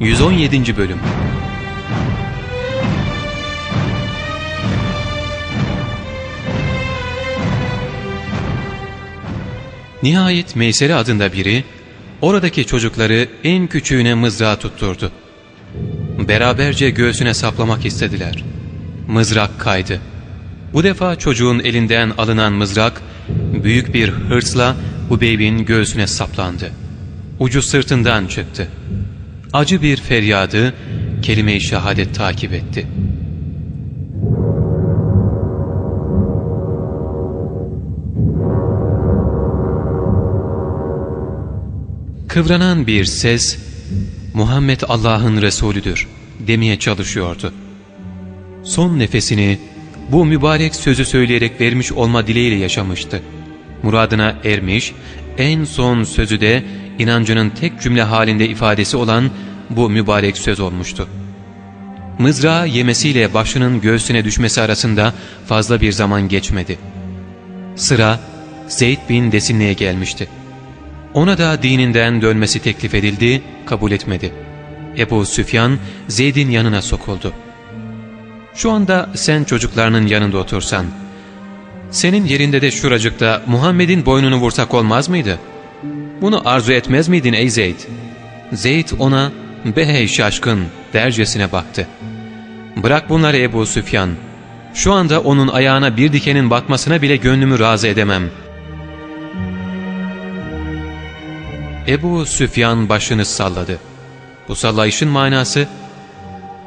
117. Bölüm Nihayet Meysere adında biri oradaki çocukları en küçüğüne mızrağı tutturdu. Beraberce göğsüne saplamak istediler. Mızrak kaydı. Bu defa çocuğun elinden alınan mızrak büyük bir hırsla Hubeyb'in göğsüne saplandı. Ucu sırtından çıktı. Acı bir feryadı kelime-i şehadet takip etti. Kıvranan bir ses Muhammed Allah'ın Resulüdür demeye çalışıyordu. Son nefesini bu mübarek sözü söyleyerek vermiş olma dileğiyle yaşamıştı. Muradına ermiş, en son sözü de inancının tek cümle halinde ifadesi olan bu mübarek söz olmuştu. Mızrağı yemesiyle başının göğsüne düşmesi arasında fazla bir zaman geçmedi. Sıra Zeyd bin Desinne'ye gelmişti. Ona da dininden dönmesi teklif edildi, kabul etmedi. Ebu Süfyan Zeyd'in yanına sokuldu. Şu anda sen çocuklarının yanında otursan, senin yerinde de şuracıkta Muhammed'in boynunu vursak olmaz mıydı? Bunu arzu etmez miydin ey Zeyd? Zeyd ona, be hey şaşkın dercesine baktı. Bırak bunları Ebu Süfyan. Şu anda onun ayağına bir dikenin batmasına bile gönlümü razı edemem. Ebu Süfyan başını salladı. Bu sallayışın manası,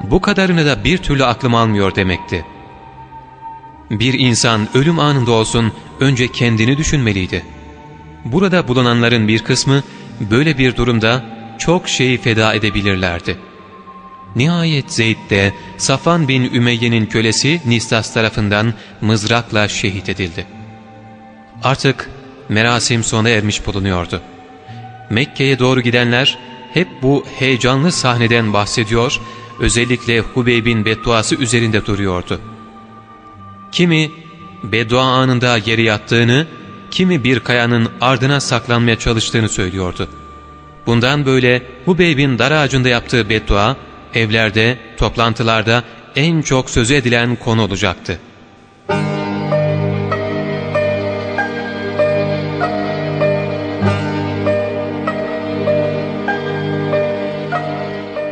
bu kadarını da bir türlü aklım almıyor demekti. Bir insan ölüm anında olsun önce kendini düşünmeliydi. Burada bulunanların bir kısmı böyle bir durumda çok şeyi feda edebilirlerdi. Nihayet Zeyd de Safan bin Ümeyye'nin kölesi Nistas tarafından mızrakla şehit edildi. Artık merasim sona ermiş bulunuyordu. Mekke'ye doğru gidenler hep bu heyecanlı sahneden bahsediyor, özellikle Hubeyb'in bedduası üzerinde duruyordu. Kimi beddua anında yere yattığını, kimi bir kayanın ardına saklanmaya çalıştığını söylüyordu. Bundan böyle Hubeyb'in dar ağacında yaptığı beddua, evlerde, toplantılarda en çok sözü edilen konu olacaktı.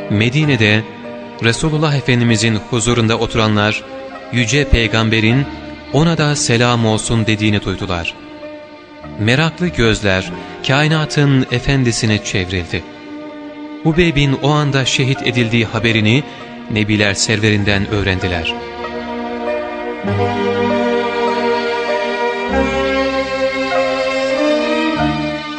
Medine'de Resulullah Efendimizin huzurunda oturanlar Yüce Peygamber'in ona da selam olsun dediğini duydular. Meraklı gözler kainatın efendisine çevrildi. Hubeyb'in o anda şehit edildiği haberini Nebiler serverinden öğrendiler.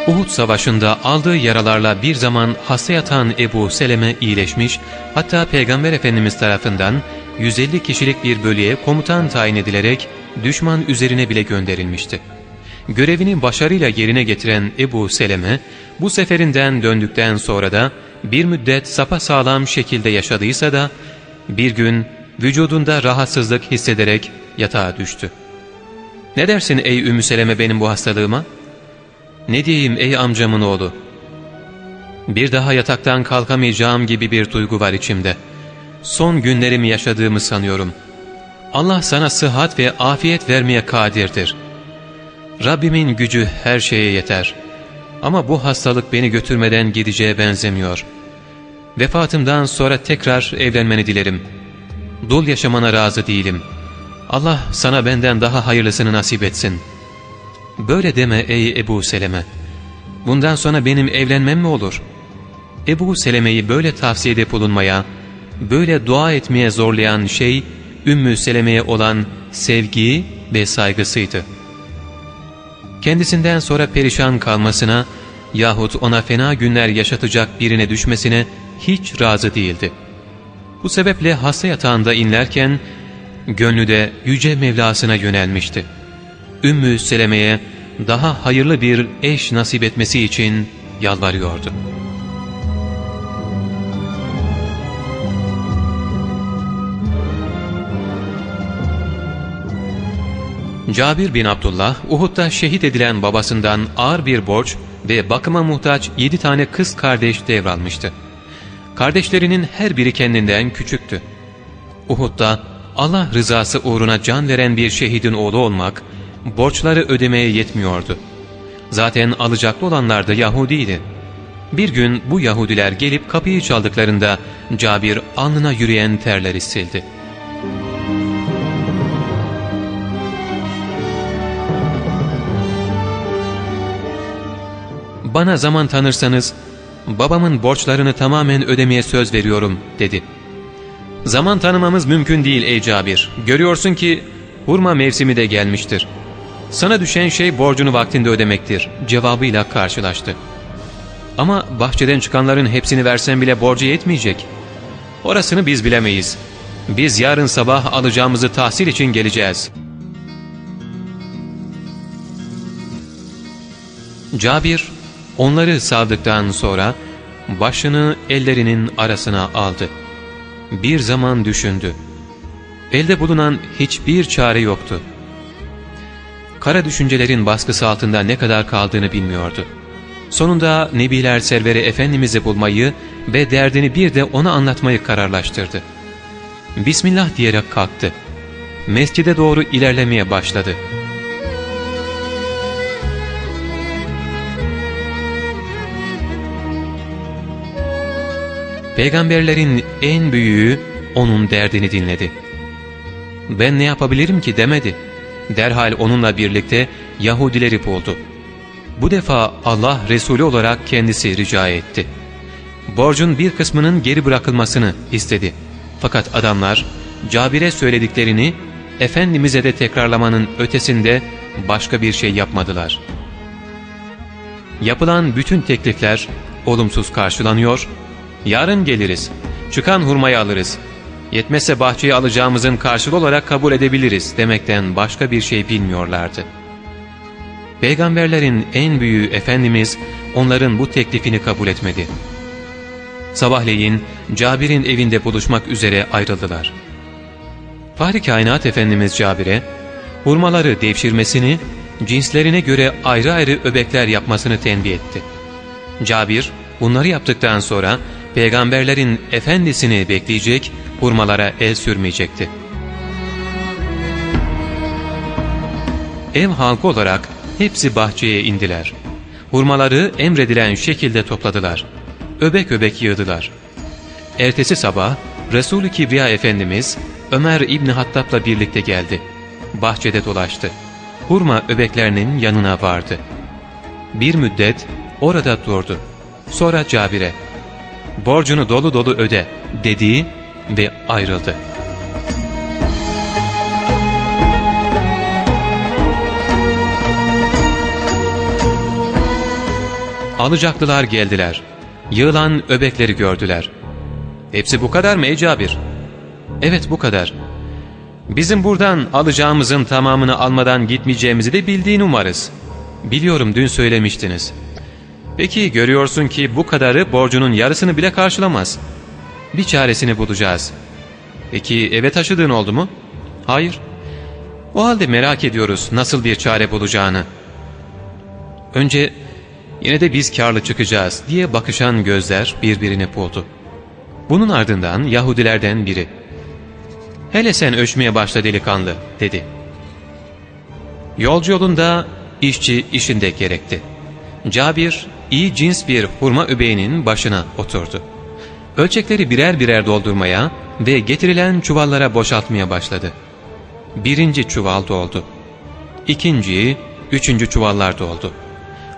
Uhud Savaşı'nda aldığı yaralarla bir zaman hasta yatan Ebu Seleme iyileşmiş, hatta Peygamber Efendimiz tarafından 150 kişilik bir bölüye komutan tayin edilerek düşman üzerine bile gönderilmişti. Görevini başarıyla yerine getiren Ebu Seleme, bu seferinden döndükten sonra da bir müddet sapasağlam şekilde yaşadıysa da, bir gün vücudunda rahatsızlık hissederek yatağa düştü. ''Ne dersin ey Ümmü Seleme benim bu hastalığıma?'' ''Ne diyeyim ey amcamın oğlu?'' ''Bir daha yataktan kalkamayacağım gibi bir duygu var içimde. Son günlerimi yaşadığımı sanıyorum. Allah sana sıhhat ve afiyet vermeye kadirdir. Rabbimin gücü her şeye yeter. Ama bu hastalık beni götürmeden gideceğe benzemiyor. Vefatımdan sonra tekrar evlenmeni dilerim. Dul yaşamana razı değilim. Allah sana benden daha hayırlısını nasip etsin.'' Böyle deme ey Ebu Seleme. Bundan sonra benim evlenmem mi olur? Ebu Seleme'yi böyle tavsiyede bulunmaya, böyle dua etmeye zorlayan şey, Ümmü Seleme'ye olan sevgi ve saygısıydı. Kendisinden sonra perişan kalmasına yahut ona fena günler yaşatacak birine düşmesine hiç razı değildi. Bu sebeple hasta yatağında inlerken, gönlü de Yüce Mevlasına yönelmişti. Ümmü Seleme'ye daha hayırlı bir eş nasip etmesi için yalvarıyordu. Cabir bin Abdullah, Uhud'da şehit edilen babasından ağır bir borç ve bakıma muhtaç yedi tane kız kardeş devralmıştı. Kardeşlerinin her biri kendinden küçüktü. Uhud'da Allah rızası uğruna can veren bir şehidin oğlu olmak, borçları ödemeye yetmiyordu. Zaten alacaklı olanlar da Yahudiydi. Bir gün bu Yahudiler gelip kapıyı çaldıklarında Cabir alnına yürüyen terleri sildi. ''Bana zaman tanırsanız babamın borçlarını tamamen ödemeye söz veriyorum.'' dedi. ''Zaman tanımamız mümkün değil ey Cabir. Görüyorsun ki hurma mevsimi de gelmiştir. Sana düşen şey borcunu vaktinde ödemektir.'' cevabıyla karşılaştı. ''Ama bahçeden çıkanların hepsini versen bile borcu yetmeyecek. Orasını biz bilemeyiz. Biz yarın sabah alacağımızı tahsil için geleceğiz.'' Cabir Onları savdıktan sonra başını ellerinin arasına aldı. Bir zaman düşündü. Elde bulunan hiçbir çare yoktu. Kara düşüncelerin baskısı altında ne kadar kaldığını bilmiyordu. Sonunda Nebiler Serveri Efendimiz'i bulmayı ve derdini bir de ona anlatmayı kararlaştırdı. Bismillah diyerek kalktı. Mescide doğru ilerlemeye başladı. Peygamberlerin en büyüğü onun derdini dinledi. Ben ne yapabilirim ki demedi. Derhal onunla birlikte Yahudileri buldu. Bu defa Allah Resulü olarak kendisi rica etti. Borcun bir kısmının geri bırakılmasını istedi. Fakat adamlar Cabir'e söylediklerini Efendimiz'e de tekrarlamanın ötesinde başka bir şey yapmadılar. Yapılan bütün teklifler olumsuz karşılanıyor Yarın geliriz. Çıkan hurmayı alırız. Yetmezse bahçeyi alacağımızın karşılığı olarak kabul edebiliriz demekten başka bir şey bilmiyorlardı. Peygamberlerin en büyüğü Efendimiz onların bu teklifini kabul etmedi. Sabahleyin Cabir'in evinde buluşmak üzere ayrıldılar. Fahri Kainat Efendimiz Cabir'e hurmaları devşirmesini, cinslerine göre ayrı ayrı öbekler yapmasını tembih etti. Cabir bunları yaptıktan sonra peygamberlerin efendisini bekleyecek, hurmalara el sürmeyecekti. Ev halkı olarak hepsi bahçeye indiler. Hurmaları emredilen şekilde topladılar. Öbek öbek yığdılar. Ertesi sabah Resul-i Kibriya Efendimiz Ömer İbni Hattab'la birlikte geldi. Bahçede dolaştı. Hurma öbeklerinin yanına vardı. Bir müddet orada durdu. Sonra Cabir'e borcunu dolu dolu öde dediği ve ayrıldı. Alacaklılar geldiler. Yığılan öbekleri gördüler. Hepsi bu kadar mı ey? Evet bu kadar. Bizim buradan alacağımızın tamamını almadan gitmeyeceğimizi de bildiğini umarız. Biliyorum dün söylemiştiniz.'' Peki görüyorsun ki bu kadarı borcunun yarısını bile karşılamaz. Bir çaresini bulacağız. Peki eve taşıdığın oldu mu? Hayır. O halde merak ediyoruz nasıl bir çare bulacağını. Önce yine de biz karlı çıkacağız diye bakışan gözler birbirini buldu. Bunun ardından Yahudilerden biri. Hele sen ölçmeye başla delikanlı dedi. Yolcu yolunda işçi işinde gerekti. Cabir iyi cins bir hurma öbeğinin başına oturdu. Ölçekleri birer birer doldurmaya ve getirilen çuvallara boşaltmaya başladı. Birinci çuval doldu. İkinci, üçüncü çuvallar doldu.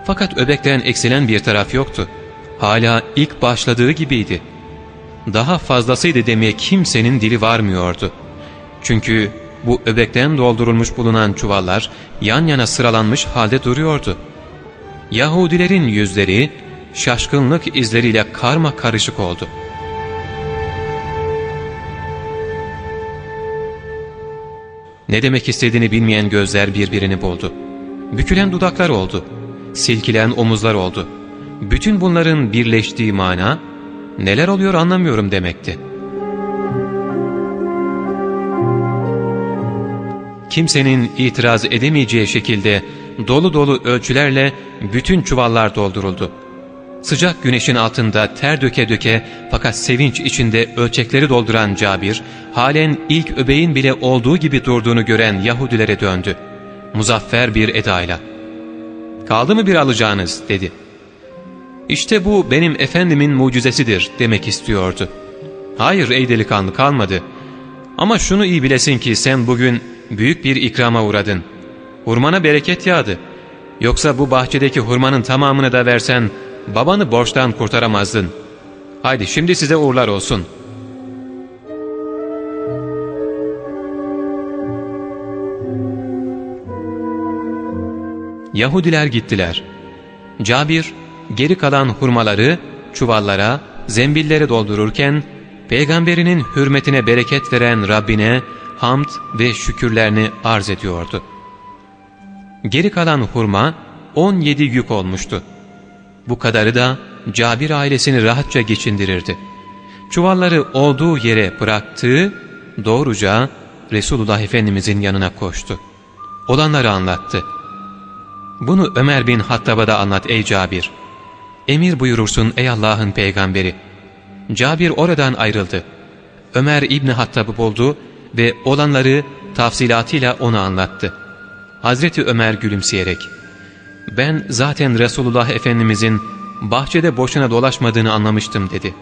Fakat öbekten eksilen bir taraf yoktu. Hala ilk başladığı gibiydi. Daha fazlasıydı demeye kimsenin dili varmıyordu. Çünkü bu öbekten doldurulmuş bulunan çuvallar yan yana sıralanmış halde duruyordu. Yahudilerin yüzleri şaşkınlık izleriyle karma karışık oldu. Ne demek istediğini bilmeyen gözler birbirini buldu. Bükülen dudaklar oldu. Silkilen omuzlar oldu. Bütün bunların birleştiği mana, neler oluyor anlamıyorum demekti. Kimsenin itiraz edemeyeceği şekilde dolu dolu ölçülerle bütün çuvallar dolduruldu. Sıcak güneşin altında ter döke döke fakat sevinç içinde ölçekleri dolduran Cabir, halen ilk öbeğin bile olduğu gibi durduğunu gören Yahudilere döndü. Muzaffer bir edayla. ''Kaldı mı bir alacağınız?'' dedi. ''İşte bu benim efendimin mucizesidir.'' demek istiyordu. ''Hayır ey delikanlı kalmadı. Ama şunu iyi bilesin ki sen bugün büyük bir ikrama uğradın. Hurmana bereket yağdı. Yoksa bu bahçedeki hurmanın tamamını da versen babanı borçtan kurtaramazdın. Haydi şimdi size uğurlar olsun.'' Yahudiler gittiler. Cabir geri kalan hurmaları çuvallara, zembillere doldururken peygamberinin hürmetine bereket veren Rabbine hamd ve şükürlerini arz ediyordu. Geri kalan hurma 17 yük olmuştu. Bu kadarı da Cabir ailesini rahatça geçindirirdi. Çuvalları olduğu yere bıraktığı doğruca Resulullah Efendimizin yanına koştu. Olanları anlattı. Bunu Ömer bin Hattab'a da anlat ey Cabir. Emir buyurursun ey Allah'ın peygamberi. Cabir oradan ayrıldı. Ömer İbni Hattab'ı buldu ve olanları tafsilatıyla ona anlattı. Hazreti Ömer gülümseyerek, ''Ben zaten Resulullah Efendimizin bahçede boşuna dolaşmadığını anlamıştım.'' dedi.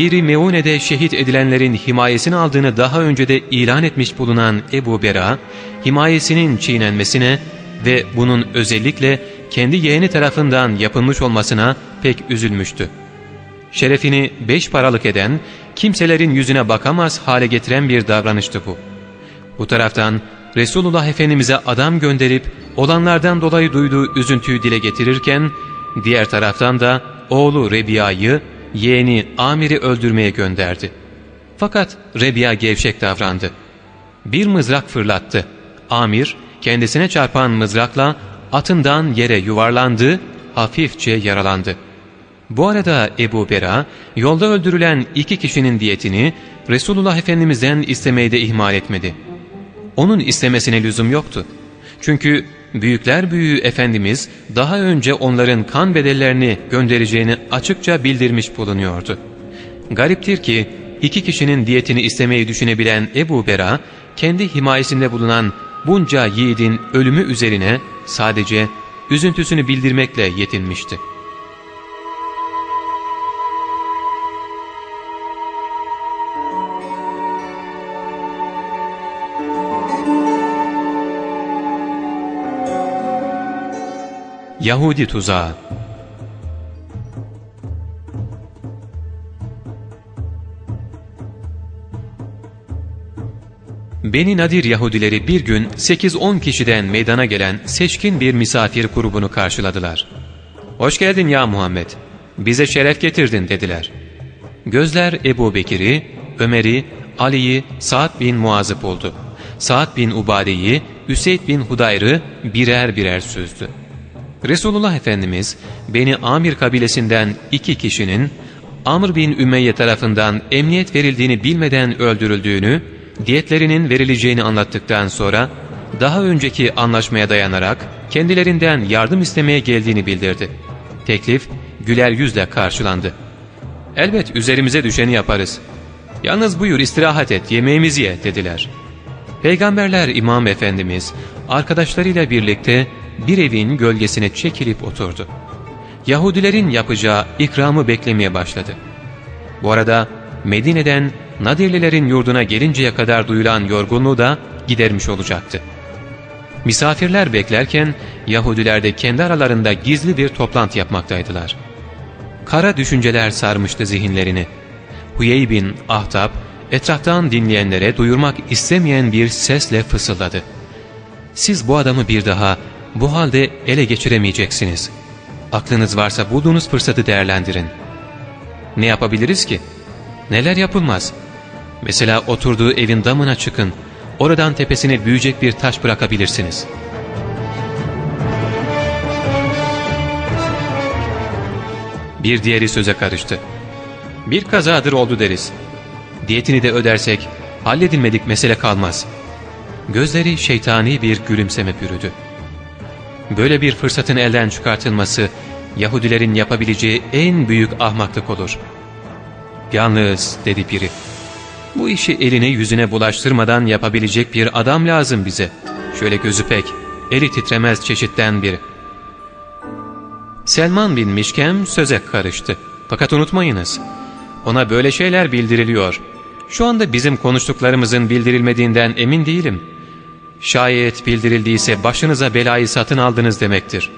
Biri Meune'de şehit edilenlerin himayesini aldığını daha önce de ilan etmiş bulunan Ebu Bera, himayesinin çiğnenmesine ve bunun özellikle kendi yeğeni tarafından yapılmış olmasına pek üzülmüştü. Şerefini beş paralık eden, kimselerin yüzüne bakamaz hale getiren bir davranıştı bu. Bu taraftan Resulullah Efendimiz'e adam gönderip olanlardan dolayı duyduğu üzüntüyü dile getirirken, diğer taraftan da oğlu Rebiya'yı yeğeni Amir'i öldürmeye gönderdi. Fakat Rebiya gevşek davrandı. Bir mızrak fırlattı. Amir kendisine çarpan mızrakla atından yere yuvarlandı, hafifçe yaralandı. Bu arada Ebu Bera yolda öldürülen iki kişinin diyetini Resulullah Efendimiz'den istemeyi de ihmal etmedi. Onun istemesine lüzum yoktu. Çünkü büyükler büyüğü Efendimiz daha önce onların kan bedellerini göndereceğini açıkça bildirmiş bulunuyordu. Gariptir ki iki kişinin diyetini istemeyi düşünebilen Ebu Bera, kendi himayesinde bulunan bunca yiğidin ölümü üzerine sadece üzüntüsünü bildirmekle yetinmişti. Yahudi tuzağı Beni Nadir Yahudileri bir gün 8-10 kişiden meydana gelen seçkin bir misafir grubunu karşıladılar. ''Hoş geldin ya Muhammed, bize şeref getirdin.'' dediler. Gözler Ebu Bekir'i, Ömer'i, Ali'yi, Sa'd bin Muaz'ı buldu. Sa'd bin Ubade'yi, Üseyd bin Hudayr'ı birer birer süzdü. Resulullah Efendimiz Beni Amir kabilesinden iki kişinin Amr bin Ümeyye tarafından emniyet verildiğini bilmeden öldürüldüğünü, diyetlerinin verileceğini anlattıktan sonra daha önceki anlaşmaya dayanarak kendilerinden yardım istemeye geldiğini bildirdi. Teklif güler yüzle karşılandı. Elbet üzerimize düşeni yaparız. Yalnız buyur istirahat et yemeğimizi ye dediler. Peygamberler İmam Efendimiz arkadaşlarıyla birlikte bir evin gölgesine çekilip oturdu. Yahudilerin yapacağı ikramı beklemeye başladı. Bu arada Medine'den Nadirlilerin yurduna gelinceye kadar duyulan yorgunluğu da gidermiş olacaktı. Misafirler beklerken Yahudiler de kendi aralarında gizli bir toplantı yapmaktaydılar. Kara düşünceler sarmıştı zihinlerini. Huyey bin Ahtab etraftan dinleyenlere duyurmak istemeyen bir sesle fısıldadı. Siz bu adamı bir daha bu halde ele geçiremeyeceksiniz. Aklınız varsa bulduğunuz fırsatı değerlendirin. Ne yapabiliriz ki? Neler yapılmaz? Mesela oturduğu evin damına çıkın. oradan tepesine büyüyecek bir taş bırakabilirsiniz. Bir diğeri söze karıştı. Bir kazadır oldu deriz. Diyetini de ödersek halledilmedik mesele kalmaz. Gözleri şeytani bir gülümseme bürüdü. Böyle bir fırsatın elden çıkartılması Yahudilerin yapabileceği en büyük ahmaklık olur. Yalnız dedi biri. Bu işi eline yüzüne bulaştırmadan yapabilecek bir adam lazım bize. Şöyle gözü pek, eli titremez çeşitten biri. Selman bin Mişkem söze karıştı. Fakat unutmayınız, ona böyle şeyler bildiriliyor. Şu anda bizim konuştuklarımızın bildirilmediğinden emin değilim. Şayet bildirildiyse başınıza belayı satın aldınız demektir.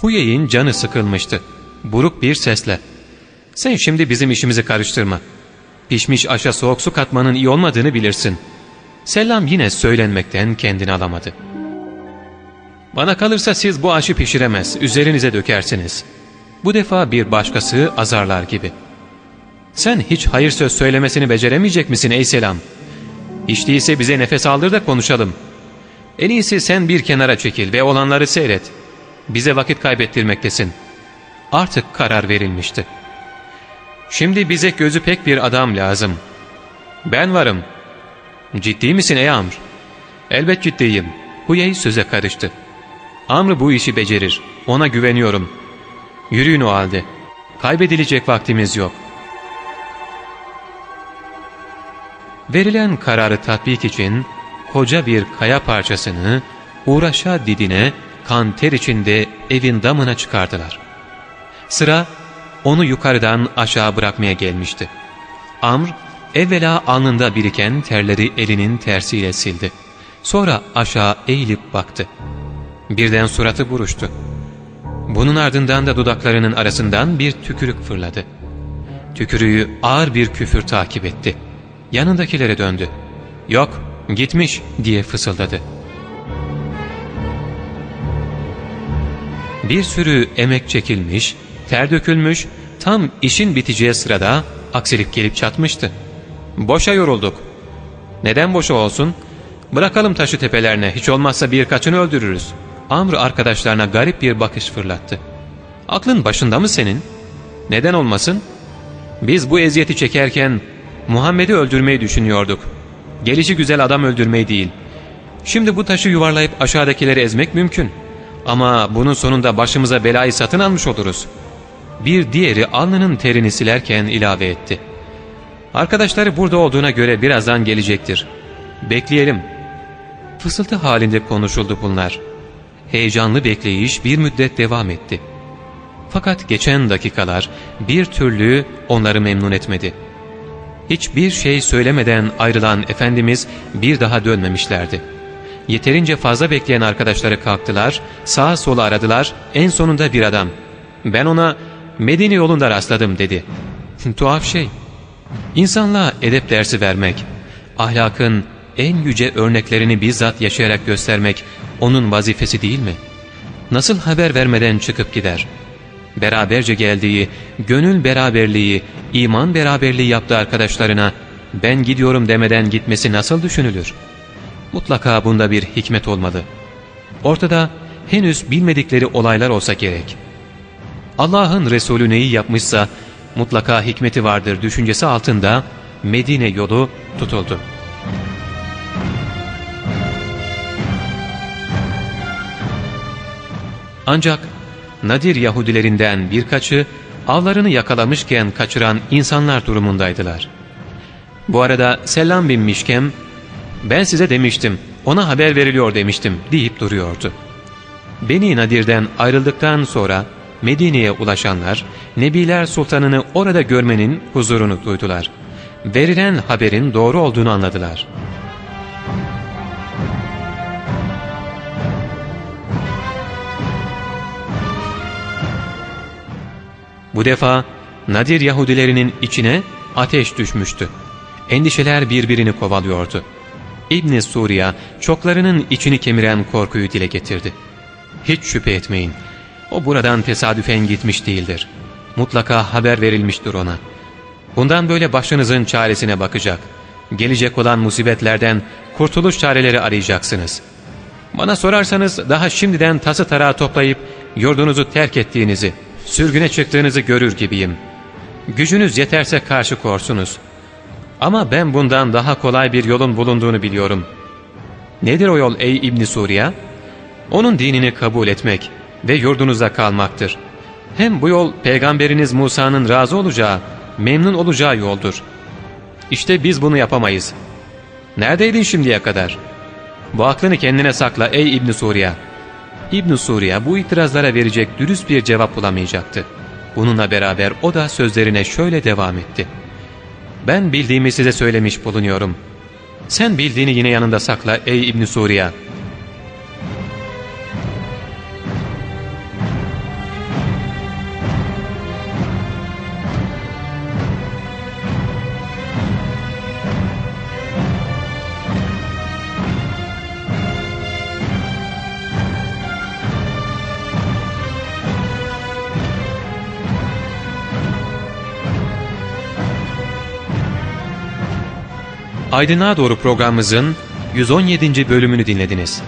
Huyey'in canı sıkılmıştı. Buruk bir sesle. Sen şimdi bizim işimizi karıştırma. Pişmiş aşa soğuk su katmanın iyi olmadığını bilirsin. Selam yine söylenmekten kendini alamadı. Bana kalırsa siz bu aşı pişiremez, üzerinize dökersiniz. Bu defa bir başkası azarlar gibi. Sen hiç hayır söz söylemesini beceremeyecek misin ey Selam? Hiç değilse bize nefes aldır da konuşalım. En iyisi sen bir kenara çekil ve olanları seyret. Bize vakit kaybettirmektesin. Artık karar verilmişti. Şimdi bize gözü pek bir adam lazım. Ben varım. Ciddi misin ey Amr? Elbet ciddiyim. Huyey söze karıştı. Amr bu işi becerir. Ona güveniyorum. Yürüyün o halde. Kaybedilecek vaktimiz yok. Verilen kararı tatbik için koca bir kaya parçasını uğraşa didine kan ter içinde evin damına çıkardılar. Sıra onu yukarıdan aşağı bırakmaya gelmişti. Amr evvela alnında biriken terleri elinin tersiyle sildi. Sonra aşağı eğilip baktı. Birden suratı buruştu. Bunun ardından da dudaklarının arasından bir tükürük fırladı. Tükürüğü ağır bir küfür takip etti. Yanındakilere döndü. ''Yok, gitmiş.'' diye fısıldadı. Bir sürü emek çekilmiş, ter dökülmüş, tam işin biteceği sırada aksilik gelip çatmıştı. Boşa yorulduk. Neden boşa olsun? Bırakalım taşı tepelerine, hiç olmazsa birkaçını öldürürüz. Amr arkadaşlarına garip bir bakış fırlattı. Aklın başında mı senin? Neden olmasın? Biz bu eziyeti çekerken Muhammed'i öldürmeyi düşünüyorduk. Gelişi güzel adam öldürmeyi değil. Şimdi bu taşı yuvarlayıp aşağıdakileri ezmek mümkün. Ama bunun sonunda başımıza belayı satın almış oluruz. Bir diğeri alnının terini silerken ilave etti. Arkadaşları burada olduğuna göre birazdan gelecektir. Bekleyelim. Fısıltı halinde konuşuldu bunlar. Heyecanlı bekleyiş bir müddet devam etti. Fakat geçen dakikalar bir türlü onları memnun etmedi. Hiçbir şey söylemeden ayrılan Efendimiz bir daha dönmemişlerdi. Yeterince fazla bekleyen arkadaşları kalktılar, sağa sola aradılar, en sonunda bir adam. Ben ona Medine yolunda rastladım dedi. Tuhaf şey. İnsanlığa edep dersi vermek, ahlakın en yüce örneklerini bizzat yaşayarak göstermek onun vazifesi değil mi? Nasıl haber vermeden çıkıp gider? Beraberce geldiği, gönül beraberliği, iman beraberliği yaptığı arkadaşlarına ben gidiyorum demeden gitmesi nasıl düşünülür? Mutlaka bunda bir hikmet olmalı. Ortada henüz bilmedikleri olaylar olsa gerek. Allah'ın Resulü neyi yapmışsa mutlaka hikmeti vardır düşüncesi altında Medine yolu tutuldu. Ancak Nadir Yahudilerinden birkaçı avlarını yakalamışken kaçıran insanlar durumundaydılar. Bu arada Selam bin Mişkem, ben size demiştim, ona haber veriliyor demiştim deyip duruyordu. Beni Nadir'den ayrıldıktan sonra Medine'ye ulaşanlar, Nebiler Sultanı'nı orada görmenin huzurunu duydular. Verilen haberin doğru olduğunu anladılar.'' Bu defa Nadir Yahudilerinin içine ateş düşmüştü. Endişeler birbirini kovalıyordu. İbni Suriye çoklarının içini kemiren korkuyu dile getirdi. Hiç şüphe etmeyin. O buradan tesadüfen gitmiş değildir. Mutlaka haber verilmiştir ona. Bundan böyle başınızın çaresine bakacak. Gelecek olan musibetlerden kurtuluş çareleri arayacaksınız. Bana sorarsanız daha şimdiden tası tarağı toplayıp yurdunuzu terk ettiğinizi, sürgüne çıktığınızı görür gibiyim. Gücünüz yeterse karşı korsunuz. Ama ben bundan daha kolay bir yolun bulunduğunu biliyorum. Nedir o yol ey İbni Suriye? Onun dinini kabul etmek ve yurdunuzda kalmaktır. Hem bu yol peygamberiniz Musa'nın razı olacağı, memnun olacağı yoldur. İşte biz bunu yapamayız. Neredeydin şimdiye kadar? Bu aklını kendine sakla ey İbn Suriye. İbn Suriye bu itirazlara verecek dürüst bir cevap bulamayacaktı. Bununla beraber o da sözlerine şöyle devam etti. Ben bildiğimi size söylemiş bulunuyorum. Sen bildiğini yine yanında sakla ey İbn Suriye. Aydınlığa Doğru programımızın 117. bölümünü dinlediniz.